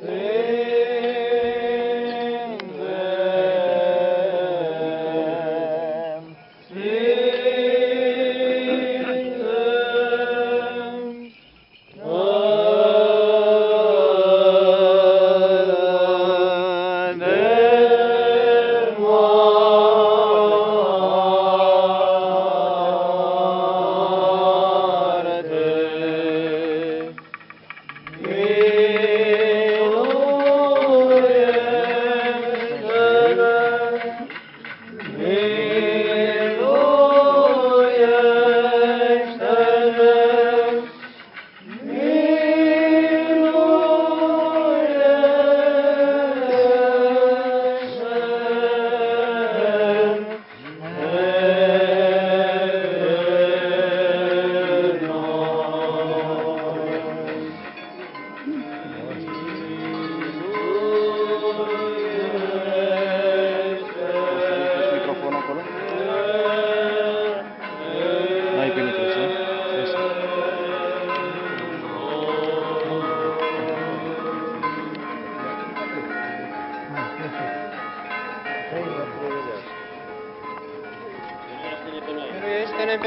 Sí.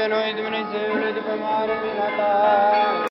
Noi, Dumnezeule, după mare milata.